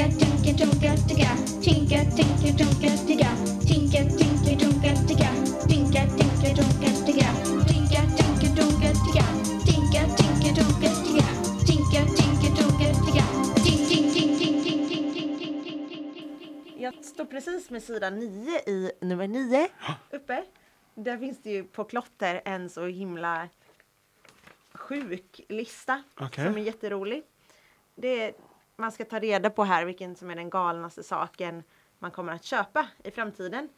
Tinka, tinka, tunka, ticka. Tinka, tinka, tunka, ticka. Tinka, tinka, tunka, ticka. Tinka, tinka, tunka, ticka. Tinka, tinka, tunka, ticka. Tinka, tinka, tunka, ticka. Tinka, tinka, tunka, ticka. Tink, tink, tink, tink, tink, tink, tink, tink, tink, tink, tink, tink. Jag står precis med sida 9 i nummer 9 uppe. Där finns det ju på klotter en så himla sjuk lista Okej. som är jätterolig. Det är, man ska ta reda på här vilken som är den galnaste saken man kommer att köpa i framtiden.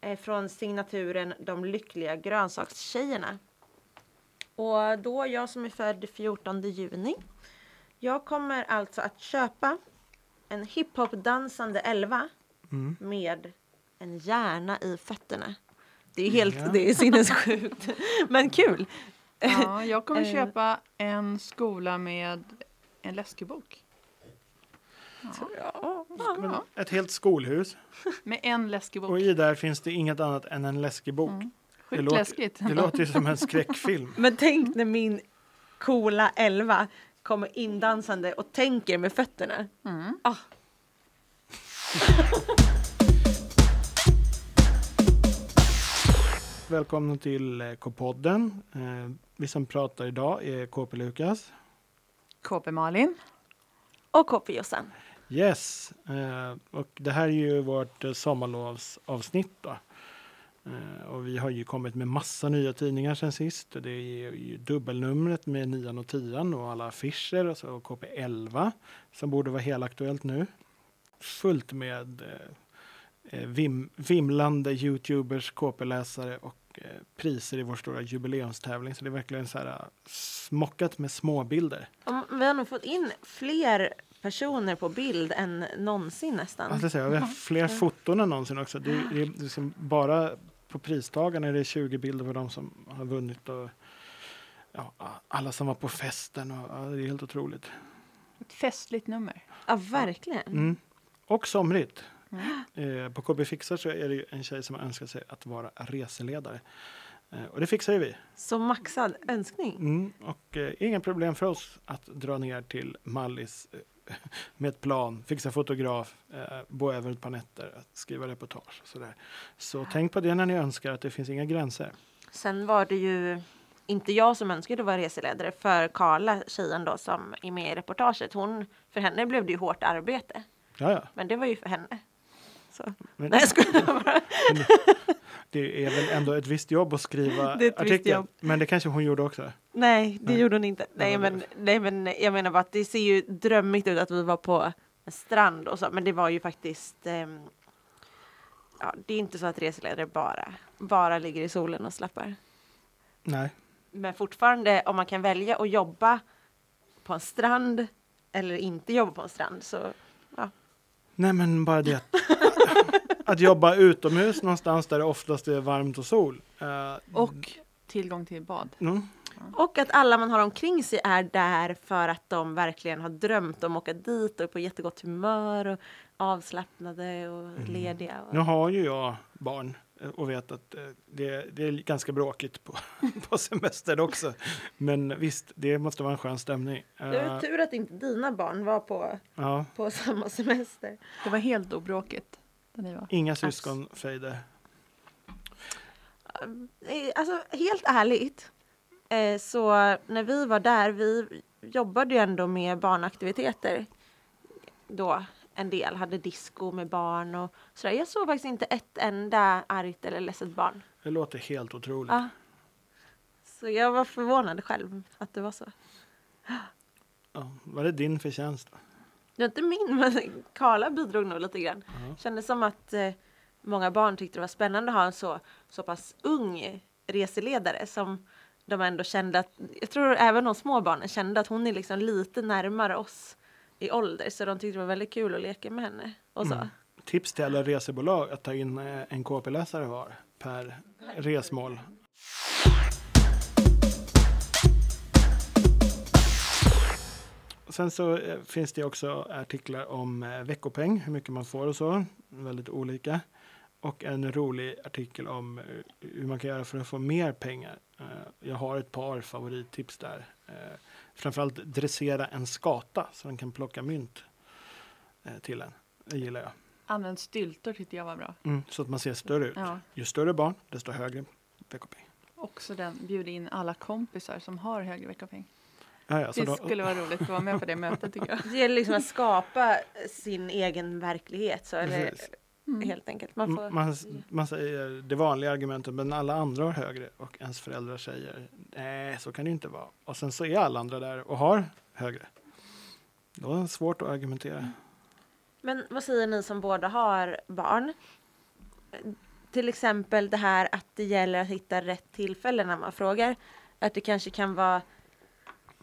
Eh, från signaturen De lyckliga grönsakstjejerna. Och då jag som är född 14 juni. Jag kommer alltså att köpa en hiphop-dansande elva Mm. med en hjärna i fötterna. Det är helt, Ja. det är sinnessjukt. Men kul! Ja, jag kommer Eh. köpa en skola med en läskebok. Ja. Men ett helt skolhus Med en läskebok. och i där finns det inget annat än en läskig bok. Mm. Det, Sjukt låter, läskigt. det låter ju som en skräckfilm. Men tänk när min coola elva kommer indansande och tänker med fötterna. Mm. Ah. Välkomna till eh, K-podden. Eh, vi som pratar idag är KP Lukas. KP Malin. Och KP Jossan. Yes, eh, och det här är ju vårt eh, sommarlovsavsnitt då. Eh, och vi har ju kommit med massa nya tidningar sen sist. Det är ju dubbelnumret med nian och tian och alla affischer och så KP11 som borde vara helaktuellt nu. Fullt med eh, eh vim, vimlande Youtubers, KP-läsare och eh, priser i vår stora jubileumstävling. Så det är verkligen så här eh, smockat med småbilder. Vi har nog fått in fler personer på bild än någonsin nästan. Jag ska säga, vi har fler foton än någonsin också. Det, är- det är liksom bara på pristagarna är det 20 bilder på de som har vunnit och ja, alla som var på festen. Och, ja, det är helt otroligt. Ett festligt nummer. Ja, verkligen. Mm. Och somrigt. Mm. Eh, på KB Fixar så är det ju en tjej som har önskat sig att vara reseledare. Eh, och det fixar ju vi. Så maxad önskning. Mm. Och eh, inga problem för oss att dra ner till Mallis eh, med ett plan, fixa fotograf, eh, bo över ett par nätter, att skriva reportage och sådär. Så tänk på det när ni önskar att det finns inga gränser. Sen var det ju inte jag som önskade vara reseledare för Karla, tjejen då som är med i reportaget. Hon, för henne blev det ju hårt arbete. Ja, ja. Men det var ju för henne. Så. Men Nej, jag skojar bara. det är väl ändå ett visst jobb att skriva artikeln. Men det kanske hon gjorde också. Nej, det Nej. gjorde hon inte. Nej Ja, men, nej, men jag menar bara att det ser ju drömmigt ut att vi var på en strand och så. Men det var ju faktiskt ehm, Ja, det är inte så att reseledare bara, bara ligger i solen och slappar. Nej. Men fortfarande, om man kan välja att jobba på en strand eller inte jobba på en strand så Nej, men bara det att, jobba utomhus någonstans där det oftast är varmt och sol. Eh, Och tillgång till bad. mm. Och att alla man har omkring sig är där för att de verkligen har drömt om att åka dit och är på jättegott humör och avslappnade och lediga. Och... Nu har ju jag barn eh, och vet att eh, det, det är ganska bråkigt på, på semester också. Men visst, det måste vara en skön stämning. Det är Eh, tur att inte dina barn var på, ja, på samma semester. Det var helt obråkigt. Där ni var. inga syskonfejder. Eh, Alltså helt ärligt, eh, så när vi var där, vi jobbade ju ändå med barnaktiviteter då en del, hade disco med barn och sådär. Jag såg faktiskt inte ett enda argt eller ledset barn. Det låter helt otroligt. Ja. Så jag var förvånad själv att det var så. Ja, var det din förtjänst? Det var inte min, men Karla bidrog nog lite grann. Ja. Kändes som att eh, många barn tyckte det var spännande att ha en så, så pass ung reseledare som de ändå kände att, jag tror även de små barnen kände att hon är liksom lite närmare oss i ålder så de tyckte det var väldigt kul att leka med henne och så. Mm. Tips till alla resebolag att ta in eh, en KP-läsare var per resmål. Sen så eh, finns det också artiklar om eh, veckopeng, hur mycket man får och så. Väldigt olika. Och en rolig artikel om eh, hur man kan göra för att få mer pengar. Jag har ett par favorittips där. Framförallt dressera en skata så den kan plocka mynt. till en. Det gillar jag. Använd styltor tyckte jag var bra. Mm, så att man ser större ut. Ja. Ju större barn, desto högre veckopeng. Också den, bjuda in alla kompisar som har högre veckopeng. Ja, ja, Det då, skulle vara roligt att vara med på det mötet tycker jag. Det gäller liksom att skapa sin egen verklighet. Så, eller. Mm. helt enkelt. Man får, man, man säger det vanliga argumentet, men alla andra har högre och ens föräldrar säger nej, så kan det inte vara. Och sen så är alla andra där och har högre. Då är det svårt att argumentera. Men vad säger ni som båda har barn? Till exempel det här att det gäller att hitta rätt tillfälle när man frågar. Att det kanske kan vara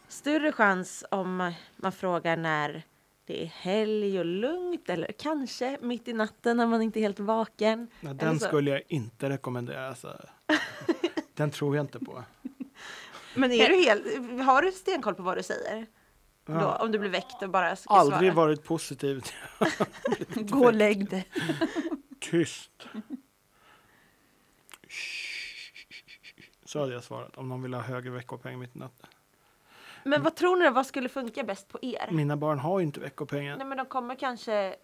större chans om man- frågar när det är helg och lugnt eller kanske mitt i natten när man inte är helt vaken. Ja, den så. skulle jag inte rekommendera. Alltså. Den tror jag inte på. Men är du helt, har du stenkoll på vad du säger? Då, Ja. om du blir väckt och bara ska Aldrig svara? varit positiv. Gå och lägg dig. Tyst. Så hade jag svarat om någon vill ha högre veckopeng mitt i natten. Men vad tror ni, vad skulle funka bäst på er? Mina barn har ju inte veckopengen. Nej men de kommer kanske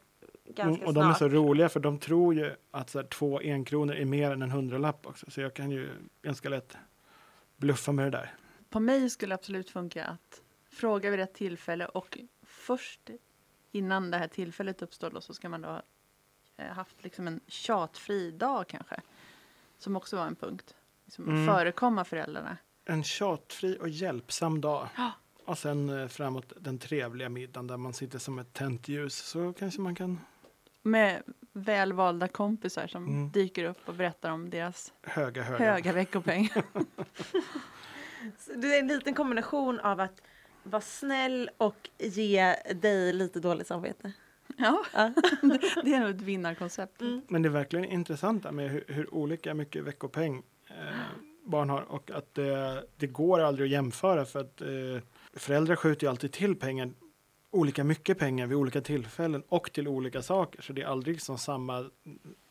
ganska Mm, och snart. de är så roliga för de tror ju att så här, två enkronor är mer än en hundralapp också. Så jag kan ju ganska lätt bluffa med det där. På mig skulle det absolut funka att fråga vid rätt tillfälle och först innan det här tillfället uppstår då, så ska man då ha eh, haft liksom en tjatfri dag kanske. Som också var en punkt. Liksom Mm. Förekomma föräldrarna. En tjatfri och hjälpsam dag. Ja. Och sen eh, framåt den trevliga middagen där man sitter som ett tänt ljus. Så kanske man kan Med välvalda kompisar som Mm. dyker upp och berättar om deras höga, höga. höga veckopeng. Så Det är en liten kombination av att vara snäll och ge dig lite dåligt samvete. ja, Ja. det är nog ett vinnarkoncept. Mm. Men det är verkligen intressant med hur, hur olika mycket veckopeng eh, barn har och att det, det går aldrig att jämföra för att eh, föräldrar skjuter ju alltid till pengar, olika mycket pengar vid olika tillfällen och till olika saker. Så det är aldrig som samma,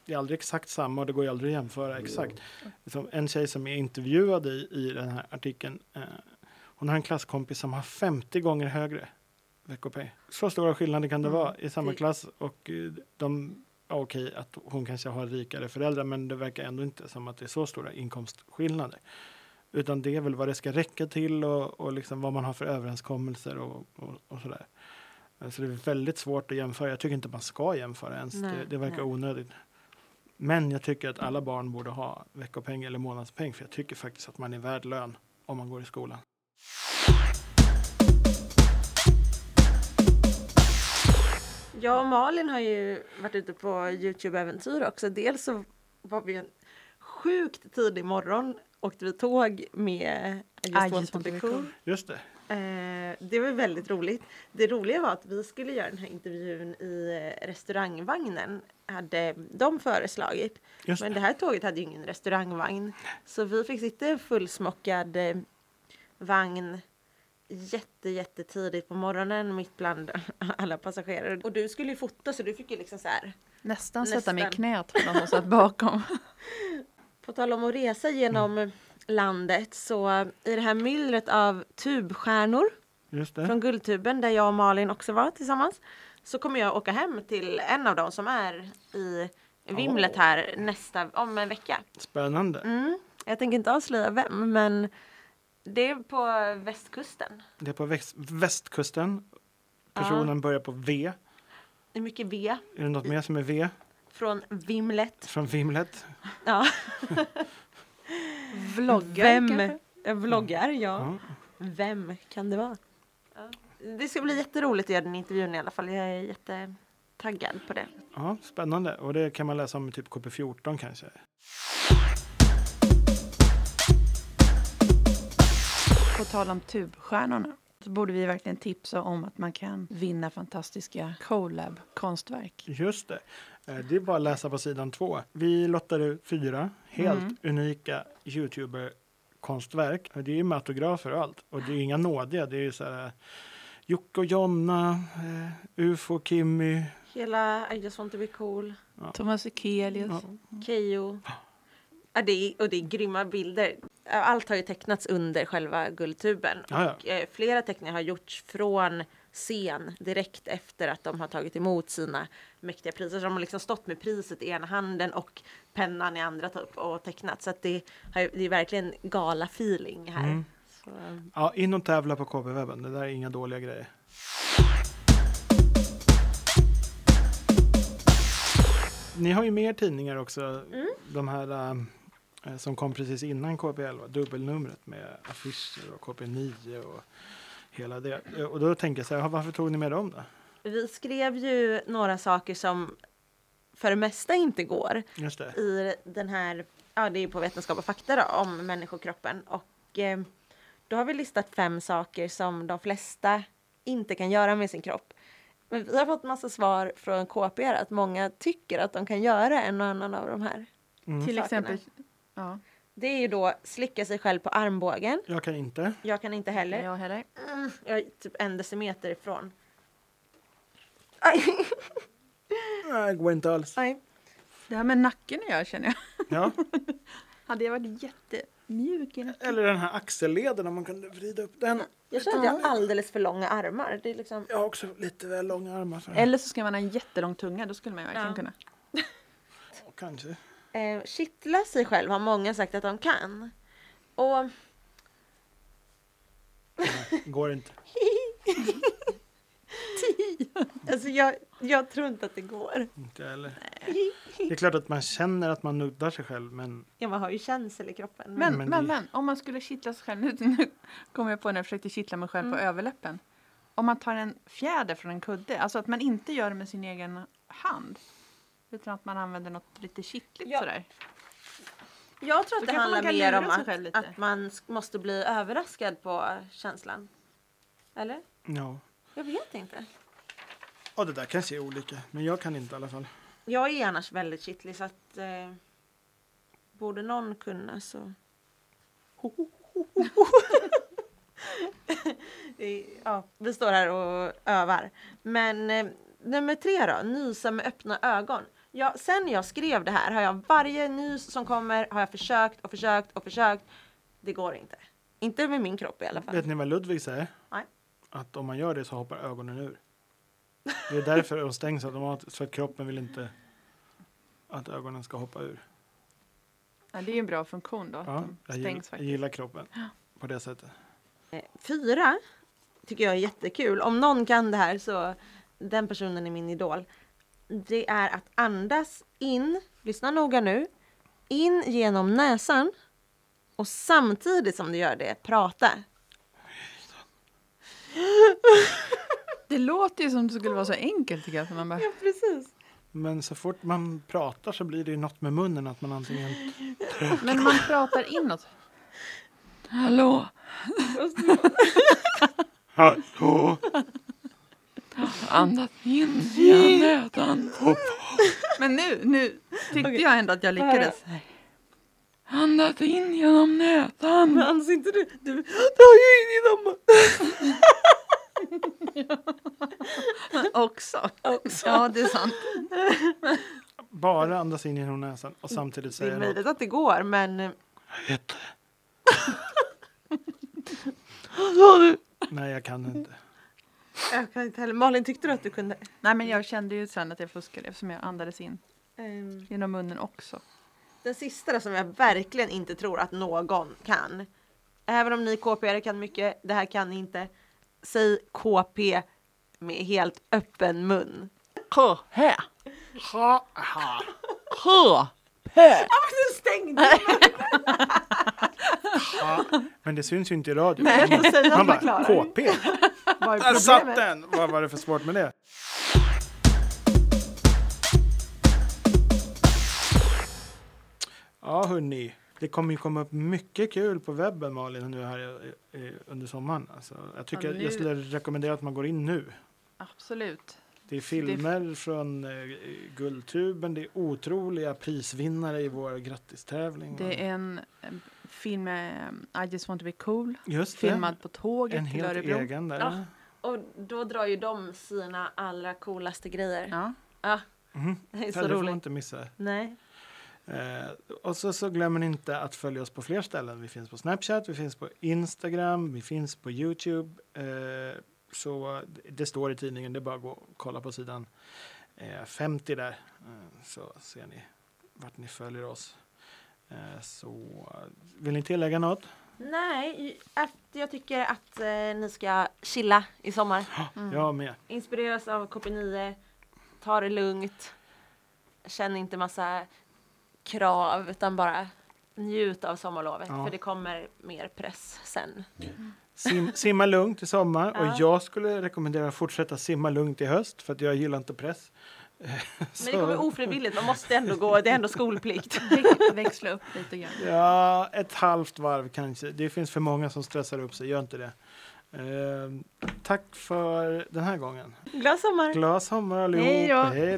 det är aldrig exakt samma och det går ju aldrig att jämföra exakt. Som en tjej som är intervjuad i, i den här artikeln, eh, hon har en klasskompis som har 50 gånger högre veckopeng. Så stora skillnader kan det Mm. vara i samma klass och eh, de okej att hon kanske har rikare föräldrar men det verkar ändå inte som att det är så stora inkomstskillnader. Utan det är väl vad det ska räcka till och, och liksom vad man har för överenskommelser och, och, och sådär. Så det är väldigt svårt att jämföra. Jag tycker inte man ska jämföra ens. Nej, det, det verkar nej. onödigt. Men jag tycker att alla barn borde ha veckopeng eller månadspeng för jag tycker faktiskt att man är värd lön om man går i skolan. Jag och Malin har ju varit ute på Youtube-äventyr också. Dels så var vi en sjukt tidig morgon åkte vi tåg med just, want, just to be cool. Just det. Eh, det var väldigt roligt. Det roliga var att vi skulle göra den här intervjun i eh, restaurangvagnen. Hade de föreslagit. Just Men det. det här tåget hade ju ingen restaurangvagn. Så vi fick sitta i en fullsmockad eh, vagn jätte, jättetidigt på morgonen mitt bland alla passagerare. Och du skulle ju fota så du fick ju liksom så här. Nästan sätta mig i Nästan. knät på någon som satt bakom. På tal om att resa genom landet så i det här myllret av tubstjärnor Just det. från Guldtuben där jag och Malin också var tillsammans. Så kommer jag åka hem till en av dem som är i vimlet här nästa, om en vecka. Spännande. Mm. Jag tänker inte avslöja vem men det är på västkusten. Det är på väst, västkusten. Personen börjar på V. Det är mycket V Är det något mer som är V från vimlet. från Vimlet? Ja. Vloggar Vem kanske? Jag vloggar, ja. Ja. Vem kan det vara? Det ska bli jätteroligt att göra den intervjun i alla fall. Jag är jättetaggad på det. ja, spännande. Och det kan man läsa om i typ KP14 kanske. På tal om tubstjärnorna så borde vi verkligen tipsa om att man kan vinna fantastiska collab-konstverk. Just det. Eh, Det är bara att läsa på sidan två. Vi lottade ut fyra helt Mm. unika Youtuber-konstverk. Det är ju autografer och allt. Och det är inga nådiga. Det är ju så här eh, Jocke och Jonna, eh, UFO, Kimmy. Hela I just want to be cool, Thomas Ekelius. Ja. Keyyo. Ja, det är, och det är grymma bilder. Allt har ju tecknats under själva Guldtuben. Ja, ja. Och, eh, flera teckningar har gjorts från scen direkt efter att de har tagit emot sina mäktiga priser. Så de har liksom stått med priset i ena handen och pennan i andra typ och tecknat. Så att det, har, det är verkligen gala-feeling här. Mm. Så, Ja, in och tävla på KB-webben. Det där är inga dåliga grejer. Ni har ju mer tidningar också. De här äh, som kom precis innan KP11. Dubbelnumret med affischer och KP9 och hela det. Eh, Och då tänker jag så här, varför tog ni med dem då? vi skrev ju några saker som för det mesta inte går. Just det. i den här, ja det är på Vetenskap och fakta då, om människokroppen. Och eh, då har vi listat fem saker som de flesta inte kan göra med sin kropp. Men vi har fått massa svar från KP att många tycker att de kan göra en och annan av de här. Mm. Till sakerna. exempel. Ja, Det är ju då slicka sig själv på armbågen. Jag kan inte. Jag kan inte heller. jag heller. Mm, jag är typ en decimeter ifrån. Aj, Nej, det går inte alls. aj. Det här med nacken jag känner jag. Ja. Hade jag varit jättemjuk i nacken. Eller den här axelleden om man kunde vrida upp den. Jag känner att jag har alldeles för långa armar. Det är liksom... Jag har också lite väl långa armar. Eller så ska man ha en jättelång tunga, då skulle man ju verkligen Ja. kunna. Kanske. Eh, kittla sig själv har många sagt att de kan. Och Nej, går inte. alltså jag, jag tror inte att det går. Inte heller. Det är klart att man känner att man nuddar sig själv men Ja, man har ju känsel i kroppen. Men, Men men, det- men, om man skulle kittla sig själv, nu, nu kom jag på när jag försökte kittla mig själv på överläppen. Om man tar en fjäder från en kudde, alltså att man inte gör det med sin egen hand. Utan att man använder något lite kittligt Ja. sådär. jag tror Så att det handlar mer om att, själv lite. att man måste bli överraskad på känslan. Eller? ja. Jag vet inte. Och det där kan se olika. Men jag kan inte i alla fall. Jag är annars väldigt kittlig så att eh, borde någon kunna så. Är- ja, vi står här och övar. Men eh, nummer tre då, nysa med öppna ögon. Ja, sen jag skrev det här har jag varje nys som kommer har jag försökt och försökt och försökt. Det går inte. Inte med min kropp i alla fall. Vet ni vad Ludvig säger? Nej. Att om man gör det så hoppar ögonen ur. Det är därför de stängs automatiskt. För att kroppen vill inte att ögonen ska hoppa ur. Ja, det är ju en bra funktion då. Att Ja, de jag, gillar, stängs jag gillar kroppen på det sättet. Eh, Fyra tycker jag är jättekul. Om någon kan det här så den personen är min idol. Det är att andas in, lyssna noga nu, in genom näsan och samtidigt som du gör det prata. Det låter ju som det skulle vara så enkelt tycker jag. Att man bara, precis. Men så fort man pratar så blir det ju något med munnen att man antingen... men man pratar inåt. Hallå! Hallå! Andas in genom näsan. Men nu, nu tyckte jag ändå att jag lyckades. Andas in genom näsan. Men andas inte du? Du, du har ju in genom... Också. Ja, det är sant. Bara andas in genom näsan och samtidigt Det är säga möjligt att det går men... eh, Heter Nej, jag kan inte. Jag kan inte heller. Malin, tyckte du att du kunde? Nej, men jag kände ju sen att jag fuskade eftersom jag andades in Ehm, genom munnen också. Den sista då, som jag verkligen inte tror att någon kan. Även om ni KP kan mycket, det här kan ni inte. Säg KP med helt öppen mun. K, H, Ha, ha. H, P. Du stängde ha. Men det syns ju inte i radio. Nej, att Man bara. KP! Vad är Där satt den! Vad var det för svårt med det? Ja, hörni. Det kommer ju komma upp mycket kul på webben, Malin, nu här under sommaren. Alltså, jag tycker Ja, nu- jag skulle rekommendera att man går in nu. Absolut. Det är filmer från eh, Guldtuben, det är otroliga prisvinnare i vår grattistävling. Det är en, en film med um, I just want to be cool. Just det. Filmad på tåget en till helt Örebro. egen där. Ja. Och då drar ju de sina allra coolaste grejer. Ja. Ja, Mhm. det är så det får man roligt. inte missa. Nej. Eh, och så, så glömmer ni inte att följa oss på fler ställen. Vi finns på Snapchat, vi finns på Instagram, vi finns på Youtube. Eh, så det står i tidningen, det är bara att gå och kolla på sidan eh, 50 där. Eh, så ser ni vart ni följer oss. Eh, så vill ni tillägga något? Nej, att jag tycker att eh, ni ska chilla i sommar. Mm. Jag med. Inspireras av KP9. Ta det lugnt. Känn inte massa krav utan bara njut av sommarlovet. Ja. För det kommer mer press sen. Sim, simma lugnt i sommar Ja. och jag skulle rekommendera att fortsätta simma lugnt i höst för att jag gillar inte press. Men det kommer ofrivilligt, man måste ändå gå, det är ändå skolplikt. Väx- Växla upp lite grann. Ja, ett halvt varv kanske. Det finns för många som stressar upp sig, gör inte det. Eh, tack för den här gången. Glad sommar! Glad sommar allihop. Hej då. Hej